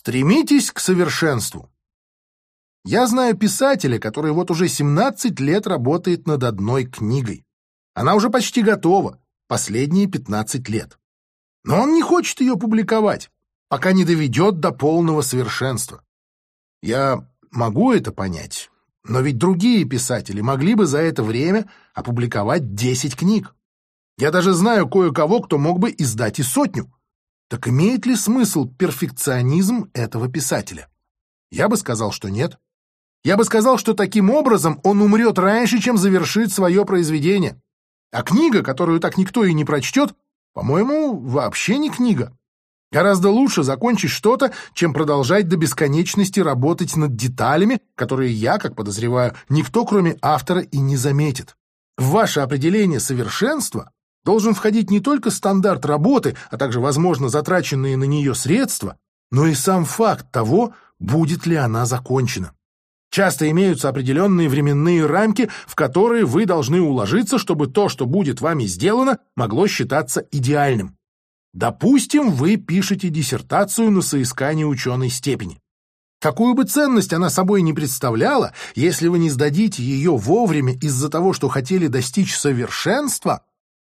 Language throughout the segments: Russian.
Стремитесь к совершенству. Я знаю писателя, который вот уже 17 лет работает над одной книгой. Она уже почти готова, последние 15 лет. Но он не хочет ее публиковать, пока не доведет до полного совершенства. Я могу это понять, но ведь другие писатели могли бы за это время опубликовать 10 книг. Я даже знаю кое-кого, кто мог бы издать и сотню. Так имеет ли смысл перфекционизм этого писателя? Я бы сказал, что нет. Я бы сказал, что таким образом он умрет раньше, чем завершит свое произведение. А книга, которую так никто и не прочтет, по-моему, вообще не книга. Гораздо лучше закончить что-то, чем продолжать до бесконечности работать над деталями, которые я, как подозреваю, никто, кроме автора, и не заметит. Ваше определение совершенства должен входить не только стандарт работы, а также, возможно, затраченные на нее средства, но и сам факт того, будет ли она закончена. Часто имеются определенные временные рамки, в которые вы должны уложиться, чтобы то, что будет вами сделано, могло считаться идеальным. Допустим, вы пишете диссертацию на соискание ученой степени. Какую бы ценность она собой не представляла, если вы не сдадите ее вовремя из-за того, что хотели достичь совершенства,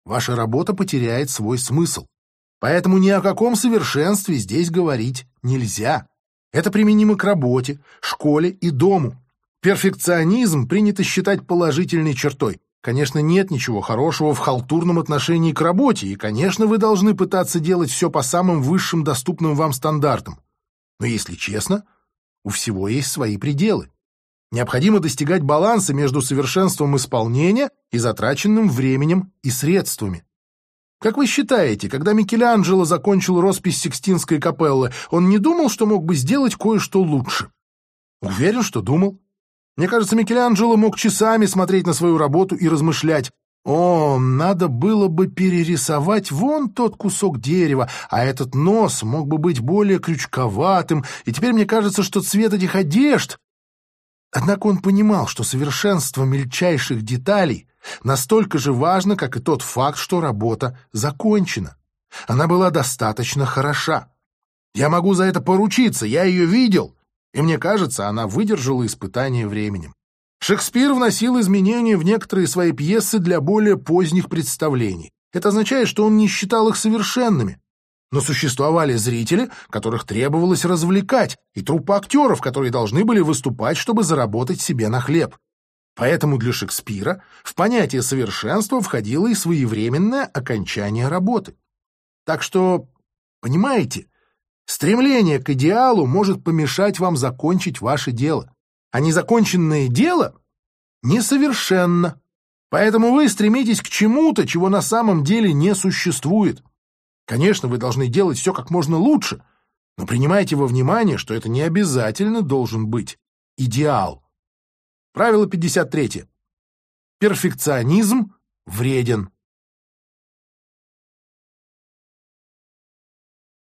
ваша работа потеряет свой смысл. Поэтому ни о каком совершенстве здесь говорить нельзя. Это применимо к работе, школе и дому. Перфекционизм принято считать положительной чертой. Конечно, нет ничего хорошего в халтурном отношении к работе, и, конечно, вы должны пытаться делать все по самым высшим доступным вам стандартам. Но, если честно, у всего есть свои пределы. Необходимо достигать баланса между совершенством исполнения и затраченным временем и средствами. Как вы считаете, когда Микеланджело закончил роспись Сикстинской капеллы, он не думал, что мог бы сделать кое-что лучше? Уверен, что думал. Мне кажется, Микеланджело мог часами смотреть на свою работу и размышлять. О, надо было бы перерисовать вон тот кусок дерева, а этот нос мог бы быть более крючковатым, и теперь мне кажется, что цвет этих одежд Однако он понимал, что совершенство мельчайших деталей настолько же важно, как и тот факт, что работа закончена. Она была достаточно хороша. Я могу за это поручиться, я ее видел, и мне кажется, она выдержала испытание временем. Шекспир вносил изменения в некоторые свои пьесы для более поздних представлений. Это означает, что он не считал их совершенными, но существовали зрители, которых требовалось развлекать, и труппа актеров, которые должны были выступать, чтобы заработать себе на хлеб. Поэтому для Шекспира в понятие совершенства входило и своевременное окончание работы. Так что, понимаете, стремление к идеалу может помешать вам закончить ваше дело, а незаконченное дело несовершенно. Поэтому вы стремитесь к чему-то, чего на самом деле не существует. Конечно, вы должны делать все как можно лучше, но принимайте во внимание, что это не обязательно должен быть идеал. Правило 53. Перфекционизм вреден.